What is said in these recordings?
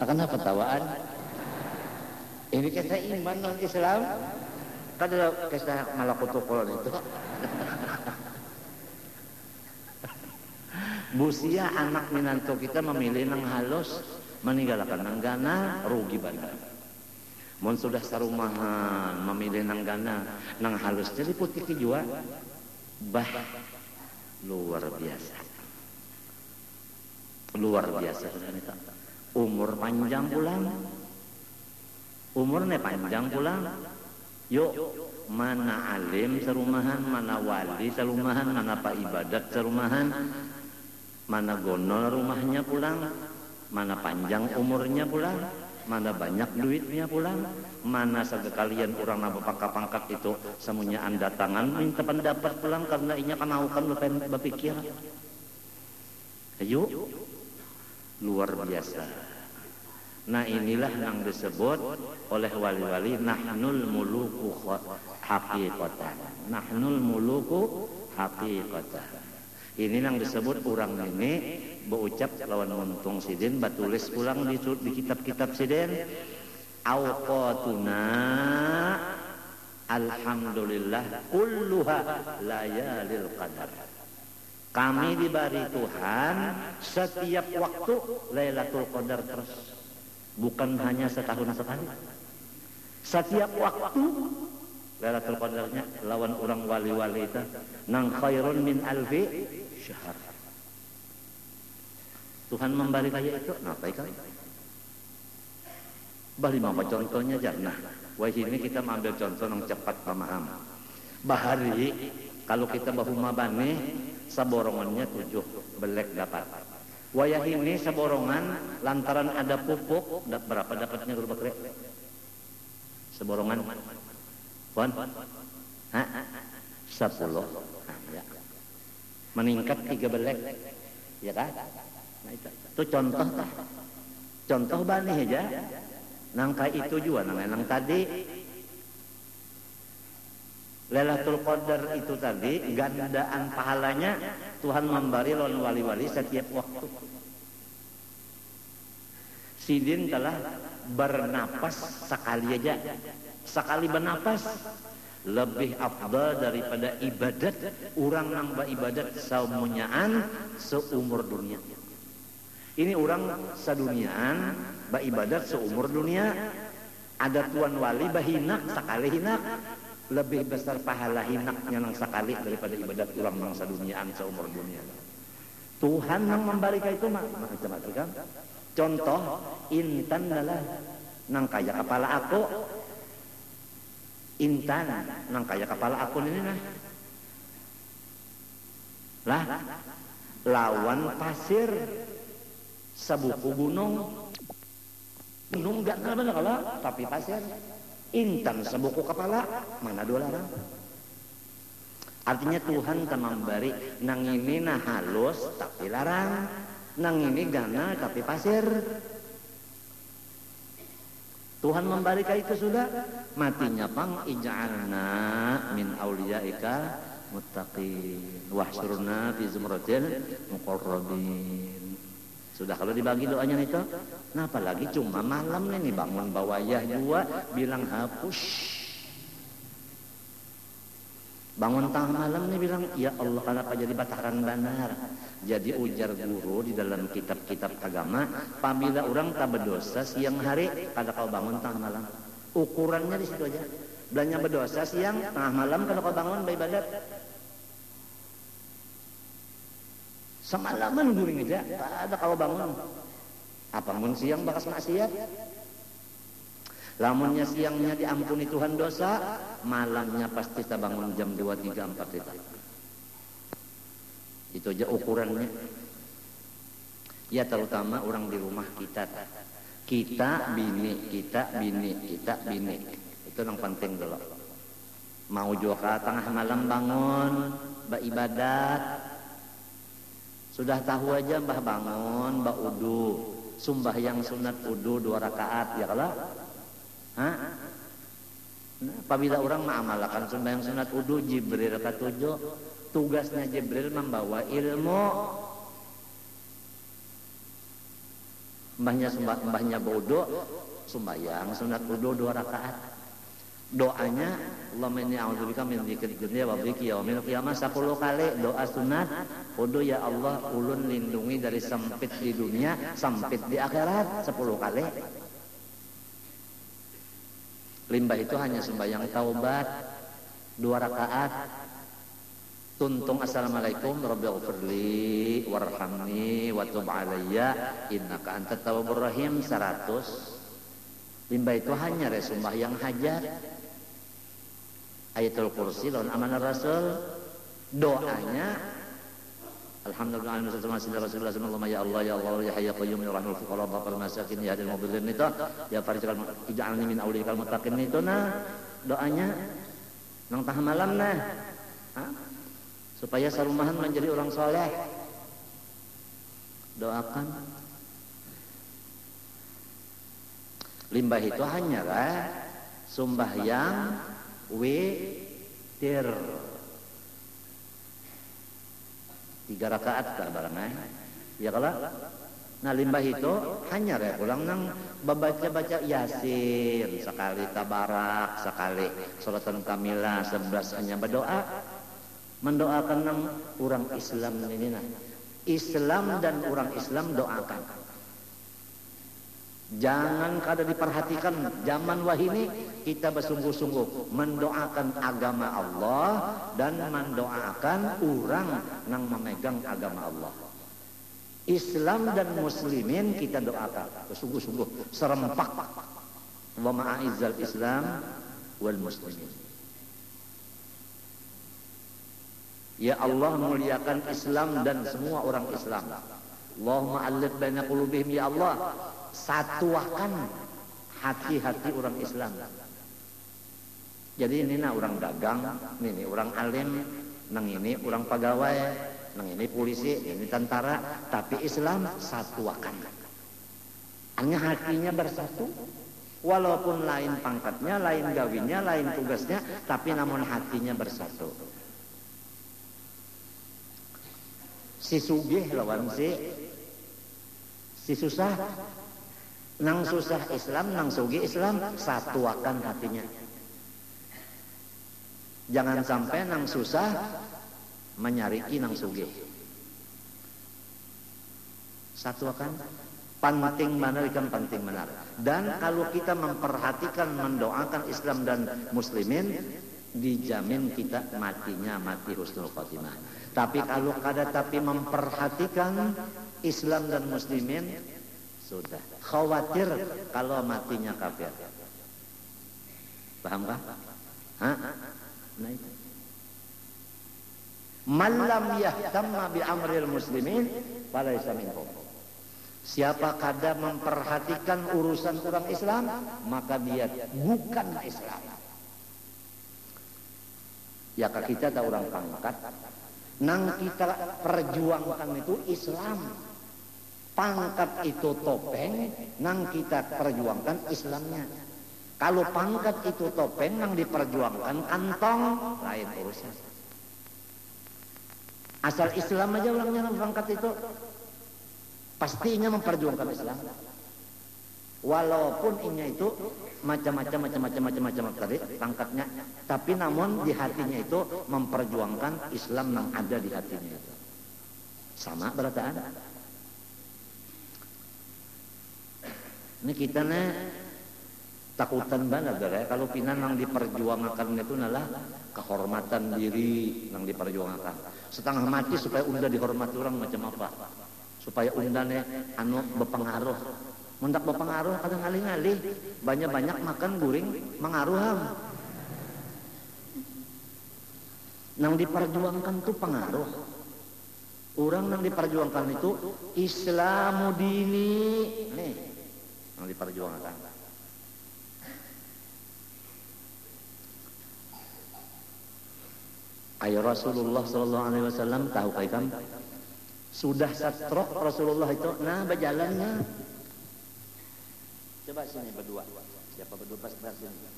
akan apa tawaan. Ini kita iman non Islam. Kan ada kita malakutul itu. Busia anak minanto kita memilih nang halus meninggalkan nang gana rugi banget. Mun sudah sarumahan memilih nang gana nang halus jadi putih jua bah luar biasa. Luar biasa Umur panjang pulang. Umurnya panjang pulang. Yuk mana alim serumahan, mana wali serumahan, mana pak ibadat serumahan, mana gonol rumahnya pulang, mana panjang umurnya pulang, mana banyak duitnya pulang, mana sekalian orang napa pangkat itu semuanya anda tangan minta pendapat pulang karena inya kan berpikir. Ayo, luar biasa. Nah inilah yang disebut oleh wali-wali nahnul muluku haqiqatan. Nahnul muluku haqiqatan. Ini yang disebut orang ini berucap lawan muntung sidin batulis pulang di, di kitab-kitab sidin awqatuna alhamdulillah kulluha layalil qadar kami diberi Tuhan setiap waktu Lailatul Qadar terus bukan hanya setahun sekali setiap waktu Lailatul Qadarnya lawan orang wali-wali itu nang khairun min alfi syahr. Tuhan memberi kayak itu, baik kali. Bali apa contohnya Nah, Wah ini kita ambil contoh yang cepat paham. Bahari kalau kita bahu mabane saborongannya tujuh belek dapat. Wayah ini saborongan lantaran ada pupuk. Berapa dapatnya guru bakre? Saborongan. Pon? Sepuluh. Meningkat tiga belek. Ya kan? Nah itu, contoh contoh bani aja nangka itu juga nang nang tadi Lailatul Qadar itu tadi gandaan pahalanya Tuhan memberi lawan wali-wali setiap waktu. Sidin telah bernapas sekali aja. Sekali bernapas lebih afdal daripada ibadat orang nang ibadat saumunyaan seumur dunia ini orang saduniaan ibadat seumur dunia ada tuan wali bahinak sekali hinak lebih besar pahala hinaknya nang sekali daripada ibadat orang nang saduniaan seumur dunia. Tuhan yang memberikan itu mah macam-macam contoh intan adalah nang kaya kepala aku. Intan nang kaya kepala akun ini nah lah lawan pasir sebuku gunung. Gunung gak benar kalau tapi pasir intan sebuku kepala mana dua larang artinya Tuhan kan memberi nang ini nah halus tapi larang. Nang ini gana tapi pasir. Tuhan memberikan itu sudah. Matinya pang ij'alna min auliyaika muttaqin. Wahsyurna fi zumratil muqarrabin sudah kalau dibagi doanya itu nah apalagi cuma malam nih bangun bawayah dua bilang hapus bangun tengah malam nih bilang ya Allah kenapa jadi bataran banar jadi ujar guru di dalam kitab-kitab agama, apabila orang tak berdosa siang hari, kada kau bangun tengah malam. Ukurannya di situ aja. Belanja berdosa siang, tengah malam kada kau bangun beribadat. Semalaman guring aja, ada kau bangun. Apa pun siang bakas maksiat. Lamunnya siangnya diampuni Tuhan dosa, malamnya pasti kita bangun jam 2, 3, 4 kita. Itu aja ukurannya. Ya terutama orang di rumah kita. Kita bini, kita bini, kita bini. Itu yang penting dulu. Mau juga tengah malam bangun, beribadat. Sudah tahu aja mbah bangun, mbah udu. Sumbah yang sunat udu dua rakaat, ya kalau? Hah? Nah, apabila orang mengamalkan yang sunat udu Jibril rakaat tujuh tugasnya Jibril membawa ilmu mbahnya sumbah, mbahnya bodoh sembahyang sunat wudu dua rakaat doanya Allah inni a'udzubika min dzikri dunya wa dzikri yaumil qiyamah. 10 kali doa sunat wudu ya Allah ulun lindungi dari sempit di dunia sempit di akhirat. 10 kali. Limbah itu hanya sembahyang taubat dua rakaat. Tuntung assalamualaikum rabbighfirli warhamni wa tub alayya innaka antat tawwabur rahim. 100 limbah itu hanya resumbah yang hajat ayatul kursi lawan amanah rasul. Doanya Alhamdulillah Rasulullah sallallahu ya Allah ya Allah ya hayya qayyum ya rahmul fuqara dhafar masakin ya hadil mudillin itu ya farijal ij'alni min aulikal muttaqin. Itu nah doanya nang tah malam nah supaya sarumahan menjadi orang soleh. Doakan. Limbah itu hanyalah yang witir. Tiga rakaat kah barangnya ya kalau nah limbah itu hanya ya pulang nang baca-baca yasin sekali tabarak sekali suratan kamila sebelas hanya berdoa. Mendoakan nang orang Islam ini nah. Islam dan orang Islam doakan Jangan kada diperhatikan zaman wahini kita bersungguh-sungguh mendoakan agama Allah dan mendoakan orang yang memegang agama Allah. Islam dan muslimin kita doakan bersungguh-sungguh serempak. Allahumma a'izzal Islam wal muslimin. Ya Allah muliakan Islam dan semua orang Islam. Allahumma alif baina qulubihim ya Allah satuakan hati-hati orang Islam. Jadi ini nah orang dagang, ini orang alim, nang ini orang pegawai, nang ini polisi, ini tentara, tapi Islam satuakan. Hanya hatinya bersatu. Walaupun lain pangkatnya, lain gawinya, lain tugasnya, tapi namun hatinya bersatu. Si sugih lawan si si susah nang susah Islam, nang sugi Islam, satuakan hatinya. Jangan sampai nang susah menyariki nang sugi. Satuakan penting mana ikan penting benar. Dan kalau kita memperhatikan mendoakan Islam dan muslimin dijamin kita matinya mati husnul khotimah. Tapi kalau kada tapi memperhatikan Islam dan muslimin sudah. Khawatir kalau matinya kafir. Paham kah? Hah? Nah itu. Malam yahtamma bi amril muslimin falaisa minhum. Siapa kada memperhatikan urusan orang Islam, maka dia bukan Islam. Ya kita tak orang pangkat, nang kita perjuangkan itu Islam pangkat itu topeng nang kita perjuangkan Islamnya. Kalau pangkat itu topeng nang diperjuangkan kantong lain urusan. Asal Islam aja orangnya nang pangkat itu pastinya memperjuangkan Islam. Walaupun inya itu macam-macam macam-macam macam-macam tadi pangkatnya tapi namun di hatinya itu memperjuangkan Islam yang ada di hatinya itu. Sama berataan Ini kita nih takutan banget ya. Kalau pinan yang diperjuangkan itu adalah kehormatan diri yang diperjuangkan. Setengah mati supaya unda dihormati orang macam apa? Supaya unda nih anu berpengaruh. Mendak berpengaruh kadang ngali-ngali banyak-banyak makan guring mengaruh Nang diperjuangkan tuh pengaruh. Orang yang diperjuangkan itu Islamu dini. Nih, yang diperjuangkan. Ayo Rasulullah Sallallahu Alaihi Wasallam tahu kaitan sudah satrok Rasulullah itu nah berjalannya. Coba sini berdua. Siapa berdua pas pas sini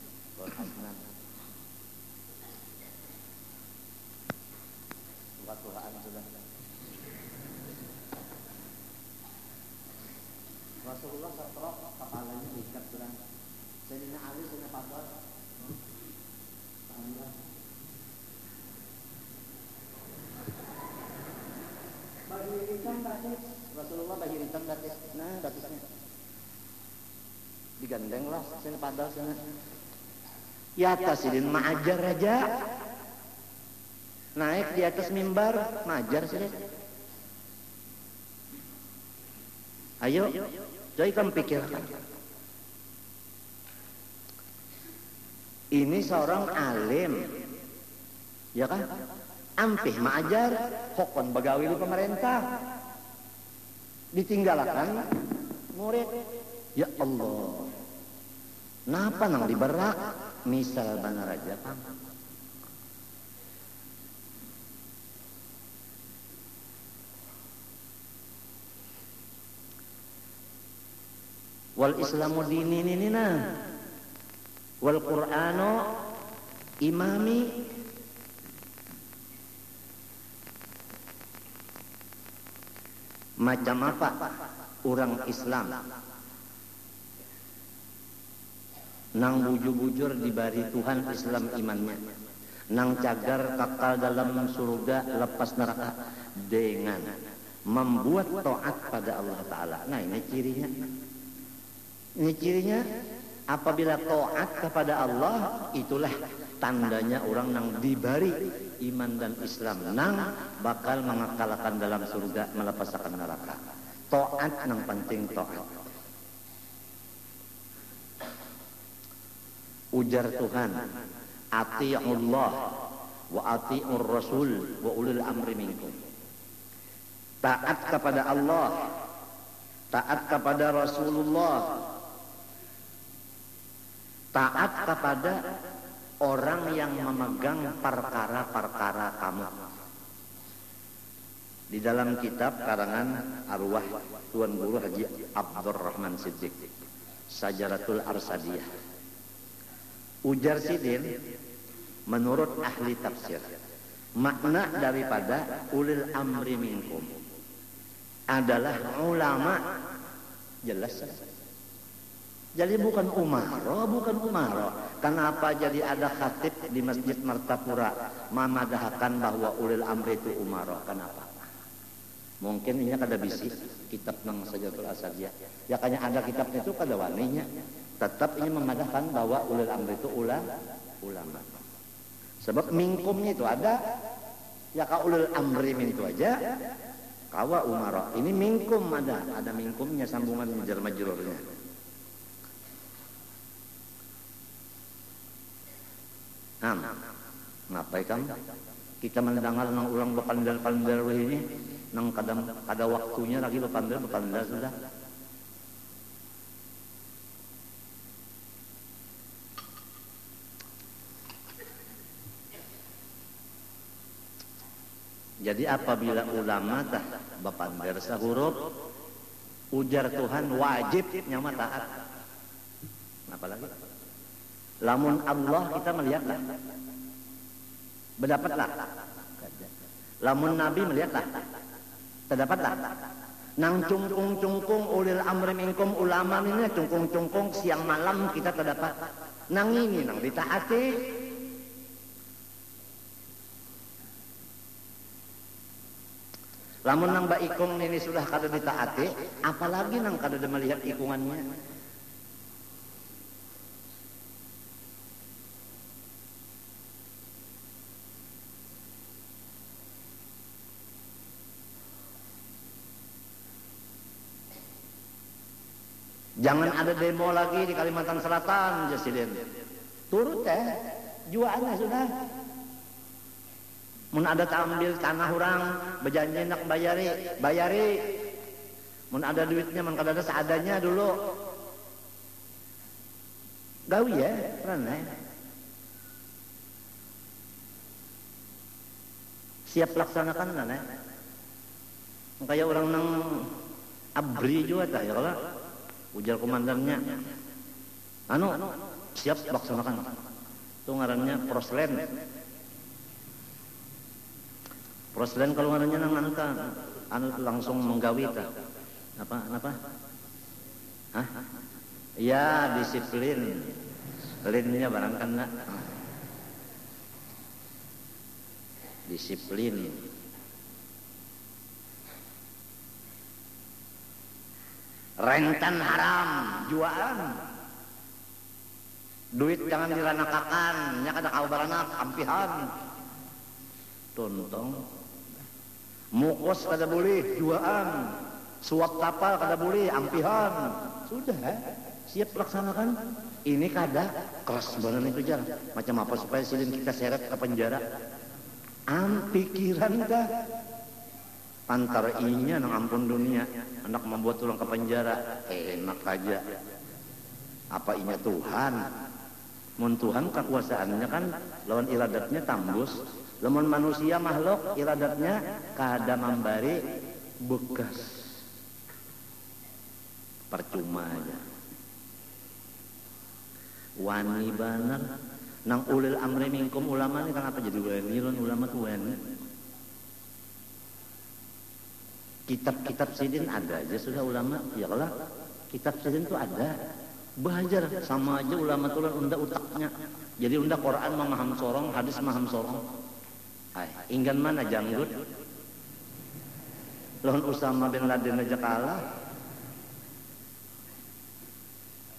Tuhan sudah Rasulullah setrok kepalanya diikat berang. Sayyidina Ali, Sayyidina Fadl. Bagi hitam batis. Rasulullah bagi hitam batis. Nah, batisnya. Digandeng lah, Sayyidina Fadl sana. Ya tasidin ma'ajar aja. Naik di atas mimbar, majar sih. Ayo, jadi kamu pikirkan. Ini seorang alim. Ya kan? Ampih maajar, hokon begawi di pemerintah. Ditinggalkan murid. Ya Allah. Napa nang diberak? Misal bana raja pang. Wal islamu dini na. Wal qur'anu imami. Macam apa orang Islam? Nang bujur-bujur dibari Tuhan Islam imannya. Nang cagar kakal dalam surga lepas neraka dengan membuat taat pada Allah Ta'ala. Nah ini cirinya ini cirinya apabila taat kepada Allah itulah tandanya orang yang diberi iman dan Islam nang bakal mengakalkan dalam surga melepaskan neraka. Taat nang penting taat. Ujar Tuhan, Allah wa ati'ur rasul wa ulil amri minkum. Taat kepada Allah, taat kepada Rasulullah, taat kepada orang yang memegang perkara-perkara kamu. Di dalam kitab karangan arwah Tuan Guru Haji Abdurrahman Siddiq, Sajaratul Arsadiyah. Ujar Sidin, menurut ahli tafsir, makna daripada ulil amri minkum adalah ulama jelas jadi bukan umaro, bukan umaro. Kenapa jadi ada khatib di Masjid Martapura memadahkan bahwa ulil amri itu umaro? Kenapa? Mungkin ini kada bisi kitab nang sajatul asadiyah. Ya kayaknya ada kitabnya itu kada waninya. Tetap ini memadahkan bahwa ulil amri itu ulama. ulama. Sebab mingkumnya itu ada. Ya kau ulil amri itu aja. Kawa umaro. Ini mingkum ada. Ada mingkumnya sambungan majar majrurnya. Nah, ngapain kamu? Kita mendengar nang ulang berpandal-pandal ini, nang kadang kada waktunya lagi berpandal berpandal sudah. Jadi apabila ulama tah bapandar sahuruf ujar Tuhan wajib nyama taat. Apalagi? Lamun Allah kita melihatlah. Berdapatlah. Lamun Nabi melihatlah. Terdapatlah. Nang cungkung cungkung ulil amri minkum ulama ini cungkung cungkung siang malam kita terdapat. Nang ini nang ditaati. Lamun nang baikung ini sudah kada ditaati, apalagi nang kada melihat ikungannya. Jangan ada demo lagi di Kalimantan Selatan, Presiden. Turut teh, jualannya sudah. Mun ada ambil tanah orang, berjanji nak bayari, bayari. Mun ada duitnya, mun ada seadanya dulu. Gawi ya, karena siap laksanakan kan ya. Kayak orang nang abri juga tak ya kalau ujar komandannya anu siap laksanakan itu ngarannya proslen proslen kalau ngarannya nang anu langsung menggawi ta apa apa Hah? Ya disiplin. Linnya barang kena. Disiplin. Rentan haram, jualan. Duit jangan diranakakan, nya kada kau baranak, ampihan. Tontong. Mukos kada boleh, jualan. Suap kapal kada boleh, ampihan. Sudah, eh? siap laksanakan. Ini kada keras banget itu jar. Macam apa supaya silin kita seret ke penjara? Am pikiran. Antara inya nang ampun dunia, anak membuat tulang ke penjara, enak aja. Apa inya Tuhan? Mun Tuhan kekuasaannya kan lawan iradatnya tambus. Lawan manusia makhluk iradatnya kada memberi bekas. Percuma aja wani banar nang ulil amri minkum ulama ini kan apa jadi wani ulama tuh kitab-kitab sidin ada aja sudah ulama ya kalau kitab sidin tuh ada belajar sama aja ulama tuh unda utaknya jadi unda Quran memaham sorong hadis memaham sorong Ay, inggan mana janggut lawan Usama bin Laden aja kalah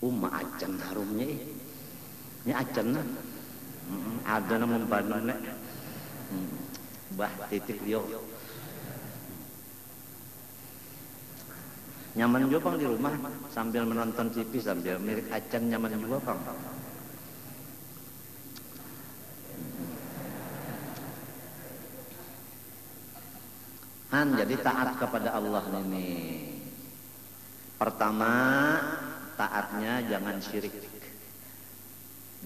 Umma acan harumnya eh. Ini acan nah. Ada bandung nek. Bah titik yo. Nyaman juga bang di rumah sambil menonton TV sambil milik acan nyaman juga bang. Han jadi taat kepada Allah ini. Pertama taatnya jangan syirik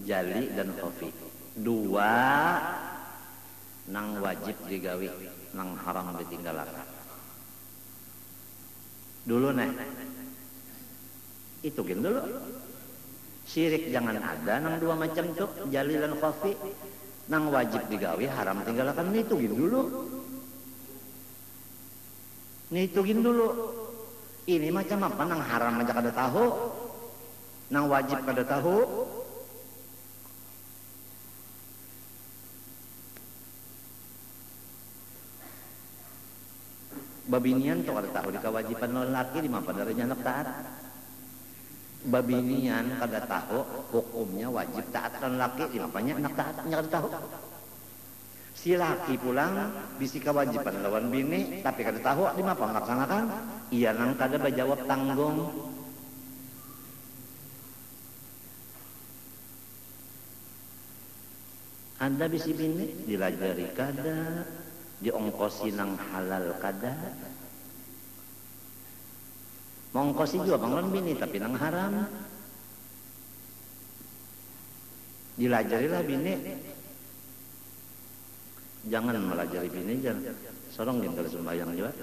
jali dan khafi dua nang wajib digawi nang haram ditinggalakan dulu nih itu gini dulu. Syirik jangan ada nang dua macam tuh jalilan khafi nang wajib digawi haram tinggalkan. Itu gini dulu. Gini dulu. Ini macam apa? Nang haram aja kada tahu. Nang wajib kada tahu. Babinian tuh kada tahu di kewajiban lelaki di mana dari anak taat. Babinian kada tahu hukumnya wajib taat dan laki di mana anak taatnya kada tahu. Si laki pulang bisi kewajiban lawan bini tapi kada tahu di mana melaksanakan iya nang kada berjawab tanggung. Anda bisi bini dilajari kada diongkosi nang halal kada? Mongkosi juga bangun bini tapi nang haram. Dilajarilah bini. Jangan melajari bini jangan. Sorong gitu sembahyang juga.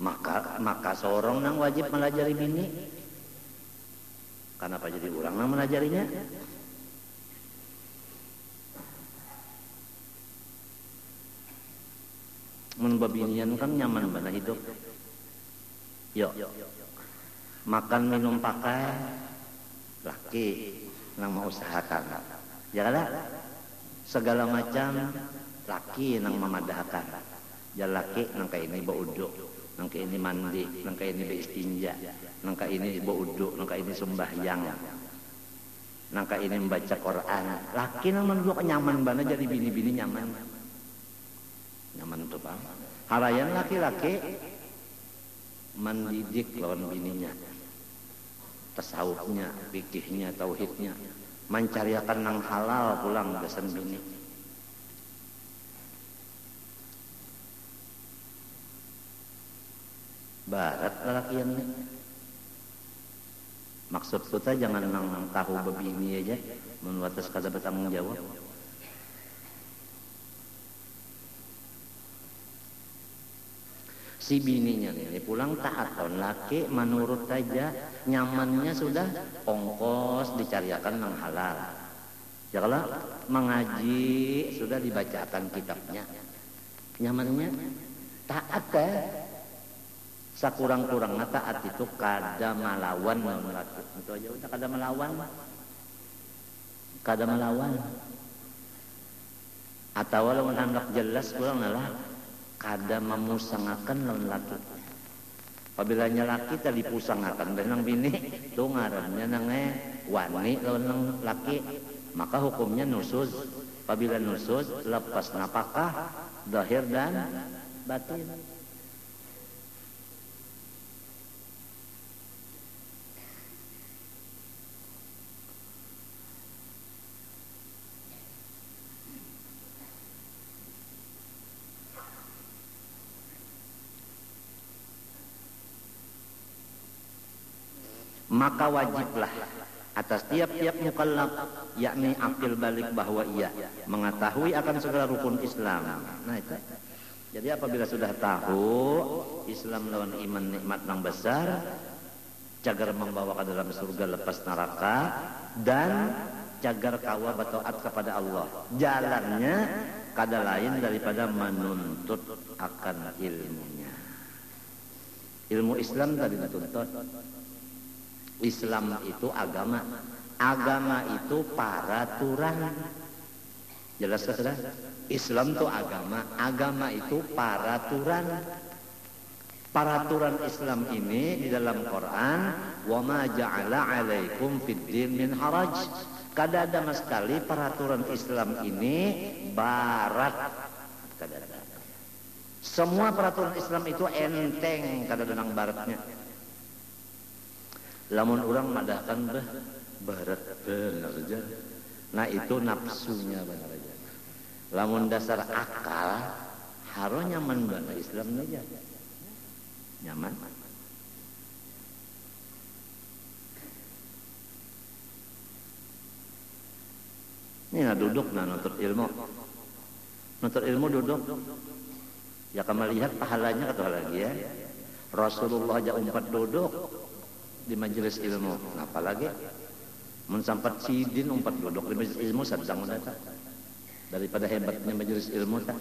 Maka maka seorang nang wajib melajari bini Kenapa jadi orang yang menajarinya? Membabinian kan nyaman mana hidup. Yuk. Makan minum pakai laki yang mau usahakan. Ya kan? Segala macam laki yang memadahkan. Ya laki yang kayak ini bau kayak ini mandi, yang kayak ini beristinja nangka ini uduk, nangka ini sembahyang. Nangka ini membaca Quran. Laki nang menurut nyaman banget jadi bini-bini nyaman. Nyaman tuh bang halayan laki-laki mendidik lawan bininya tasawufnya fikihnya tauhidnya. Mencariakan nang halal pulang besan bini barat laki yang ini Maksud kita jangan nang tahu begini aja, menuatas kata bertanggung jawab. Si bininya ini pulang taat tahun laki menurut saja nyamannya sudah ongkos dicariakan nang halal. Ya mengaji sudah dibacakan kitabnya. Nyamannya taat teh sakurang-kurang taat itu kada melawan lawan laki itu aja udah kada melawan kada melawan atau lawan hendak jelas kurang lah. Kada memusangakan lawan laki apabila laki tadi pusangakan dan bini itu ngarannya nange wani lawan laki. Maka hukumnya nusuz apabila nusuz lepas napakah zahir dan batin maka wajiblah atas tiap-tiap mukallaf yakni akil balik bahwa ia mengetahui akan segala rukun Islam. Nah itu. Jadi apabila sudah tahu Islam lawan iman nikmat yang besar, cagar membawa ke dalam surga lepas neraka dan cagar kawa bataat kepada Allah. Jalannya kada lain daripada menuntut akan ilmunya. Ilmu Islam tadi dituntut Islam itu agama. Agama itu paraturan. Jelas sudah? Islam itu agama. Agama itu paraturan. Paraturan Islam ini di dalam Quran, wa ma ja'ala 'alaikum fid din min haraj. Kada ada sama sekali peraturan Islam ini barat. Kada ada. Semua peraturan Islam itu enteng, kada ada baratnya lamun orang madahkan bah barat benar aja. Nah itu nafsunya benar aja. Lamun dasar akal harus nyaman banget Islam aja nyaman. Ini nah duduk nah nutut ilmu. Nutut ilmu duduk. Ya kamu lihat pahalanya kata lagi ya? Rasulullah aja umpat duduk di majelis ilmu. Apalagi mun sampat sidin umpat duduk di majelis ilmu sadang data daripada hebatnya majelis ilmu tak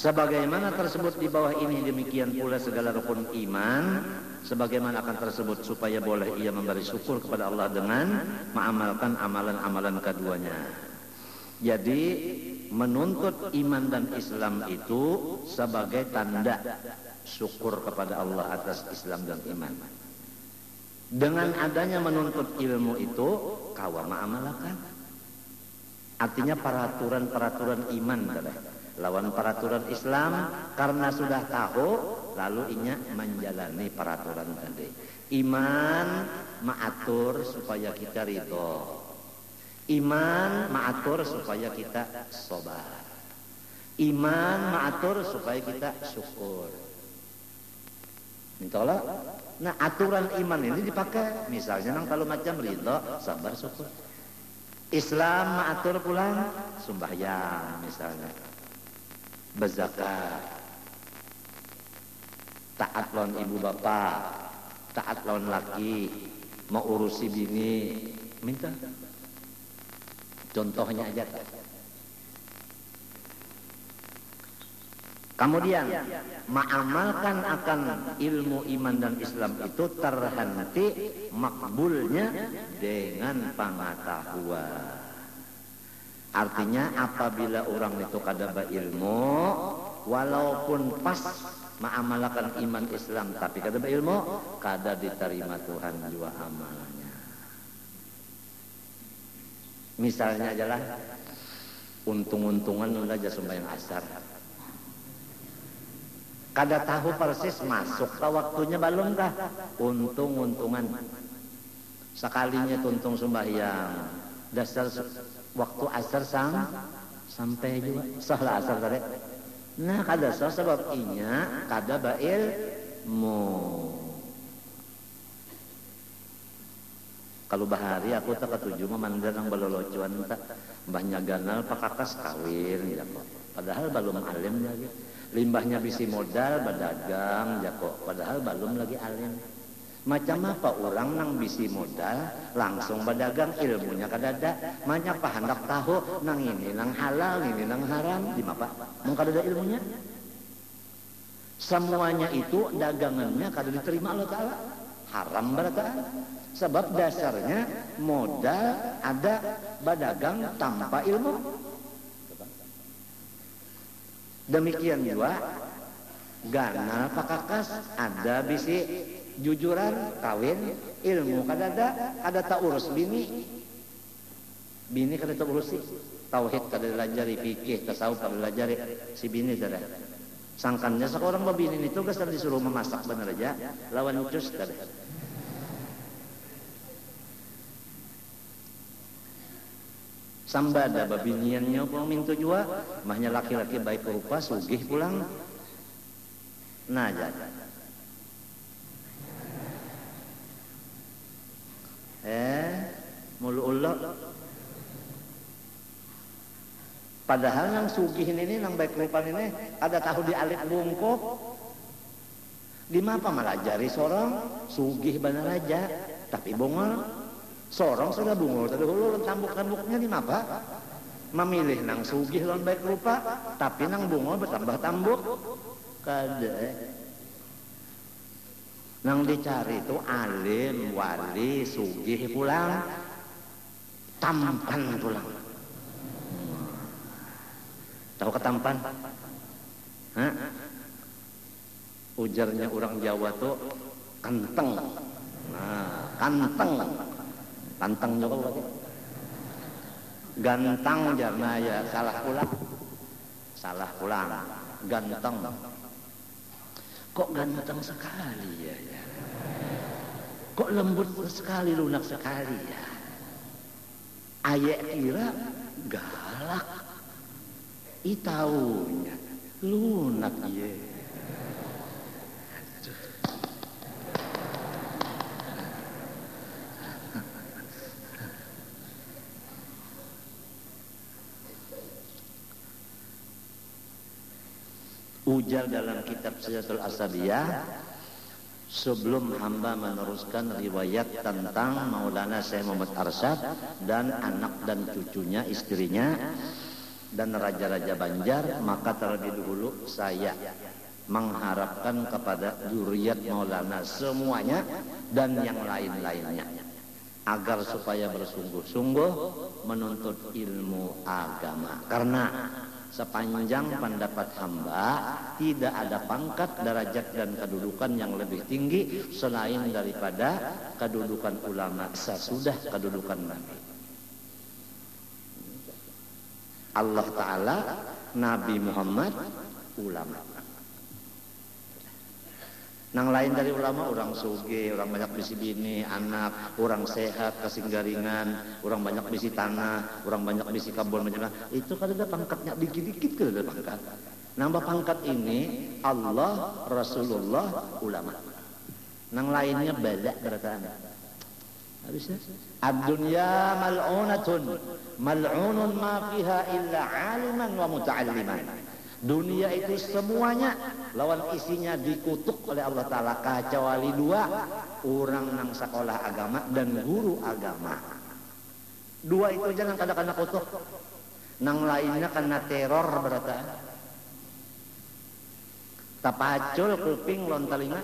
Sebagaimana tersebut di bawah ini demikian pula segala rukun iman sebagaimana akan tersebut supaya boleh ia memberi syukur kepada Allah dengan mengamalkan amalan-amalan keduanya. Jadi menuntut iman dan Islam itu sebagai tanda syukur kepada Allah atas Islam dan iman. Dengan adanya menuntut ilmu itu kawama amalakan. Artinya peraturan-peraturan iman adalah lawan peraturan Islam karena sudah tahu lalu inya menjalani peraturan tadi. Iman mengatur supaya kita ridho Iman mengatur supaya kita sobar. Iman mengatur supaya kita syukur. Mintalah. Nah aturan iman ini dipakai. Misalnya nang kalau macam ridho, sabar syukur. Islam mengatur pulang sembahyang misalnya. Berzakat. Taat lawan ibu bapak. Taat lawan laki. Mau urusi bini. Minta. Contohnya aja. Kemudian mengamalkan akan ilmu iman dan Islam itu terhenti makbulnya dengan pengetahuan. Artinya apabila orang itu kada ilmu, walaupun pas mengamalkan iman Islam tapi kada ilmu, kada diterima Tuhan juga amalan. Misalnya adalah untung-untungan aja sembahyang asar. Kada tahu persis masuk ke waktunya belum kah? Untung-untungan. Sekalinya tuntung sembahyang. Dasar waktu asar sang sampai juga salah asar tadi. Nah kada sebab inya kada bail mu. Kalau bahari aku tak ketujuh memandang yang balolocuan tak banyak ganal pakakas kawin ya kok. Padahal belum alim lagi. Limbahnya bisi modal berdagang ya kok. Padahal belum lagi alim. Macam apa orang nang bisi modal langsung berdagang ilmunya kadada banyak apa hendak tahu nang ini nang halal ini nang haram? Di apa mau kadada ilmunya? Semuanya itu dagangannya kada diterima Allah Ta'ala. Haram berarti sebab dasarnya modal ada berdagang tanpa ilmu. Demikian juga ganal pakakas ada bisi jujuran kawin ilmu kadada ada tak urus bini. Bini kada tak urusi tauhid kada dilajari fikih tasawuf kada dilajari si bini kada sangkannya seorang babini itu kesal disuruh memasak benar aja lawan cus kada sambada babiniannya pun minta jua mahnya laki-laki baik rupa sugih pulang najat. Eh, mulu ulok. Padahal yang sugih ini, yang baik rupan ini, ada tahu di alit bungkuk. Di apa malah jari sorong, sugih benar aja, tapi bongol. Sorong sudah bungul, tadi hulu tambuk-tambuknya di apa? Memilih nang sugih lon baik rupa, tapi nang bungol bertambah tambuk. Kada nang dicari itu alim wali sugih pulang tampan pulang. Tahu ketampan? Hah? ujarnya orang Jawa tuh kenteng. Nah kanteng kanteng juga berarti gantang jarna ya salah pulang salah pulang ganteng Kok ganteng sekali ya, ya. Kok lembut sekali, lunak sekali ya. Ayah kira galak. Itaunya lunak ya. Ujar dalam kitab Sijatul Asabiyah sebelum hamba meneruskan riwayat tentang Maulana Syekh Muhammad Arsyad dan anak dan cucunya istrinya dan raja-raja Banjar maka terlebih dahulu saya mengharapkan kepada zuriat Maulana semuanya dan yang lain-lainnya agar supaya bersungguh-sungguh menuntut ilmu agama. Karena sepanjang pendapat hamba tidak ada pangkat derajat dan kedudukan yang lebih tinggi selain daripada kedudukan ulama sesudah kedudukan nabi. Allah taala Nabi Muhammad ulama Nang lain dari ulama orang suge, orang banyak bisi bini, anak, orang sehat, kasinggaringan, orang banyak bisi tanah, orang banyak bisi kabel macam Itu kan ada pangkatnya dikit-dikit kan ada pangkat. Nambah pangkat ini Allah, Rasulullah, ulama. Nang lainnya beda berataan. Habisnya. Ad-dunya mal'unatun. Mal'unun ma fiha illa aliman wa muta'alliman. Dunia itu semuanya lawan isinya dikutuk oleh Allah Ta'ala. Kecuali dua orang nang sekolah agama dan guru agama. Dua itu jangan kadang-kadang kutuk. Nang lainnya kena teror berata tapacul kuping lon telinga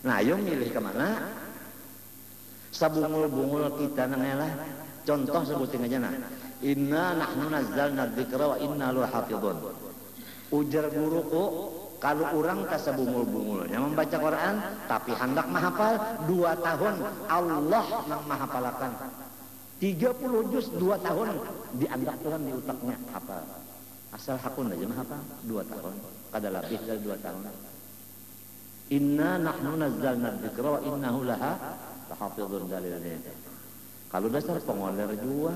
nah ayo milih ke mana? Sabungul-bungul kita nang contoh sebutin aja nah Inna nahnu nazzalna dzikra wa inna lahu hafizun. Ujar guruku kalau orang kasabungul-bungulnya membaca Quran tapi hendak menghafal dua tahun Allah yang menghafalkan. 30 juz dua tahun dianggap Tuhan di utaknya apa asal hakun aja menghafal dua tahun. Kada lebih dari dua tahun. Inna nahnu nazzalna dzikra wa innahu laha lahafizun dalilnya. Kalau dasar pengoler juga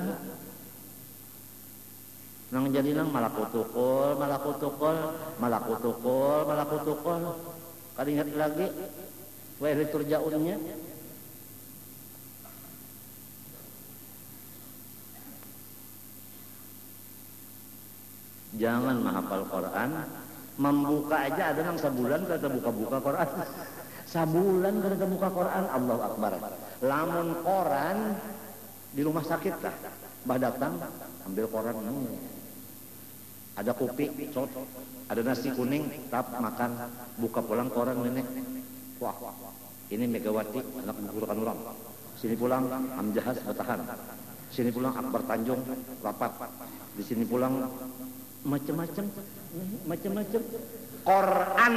nang jadi nang malakutukul malakutukul malakutukul malakutukul. Ingat lagi wa turjaunnya. Jangan menghafal Quran membuka aja ada nang sebulan kata buka-buka Quran. Sabulan kata buka Quran Allah Akbar. Lamun koran di rumah sakit lah bah datang ambil koran ini ada kopi cot ada nasi kuning tap makan. Buka pulang koran nenek. Wah ini Megawati anak guru orang sini pulang Hamjahas bertahan sini pulang Akbar Tanjung rapat. Di sini pulang macam-macam macam-macam Quran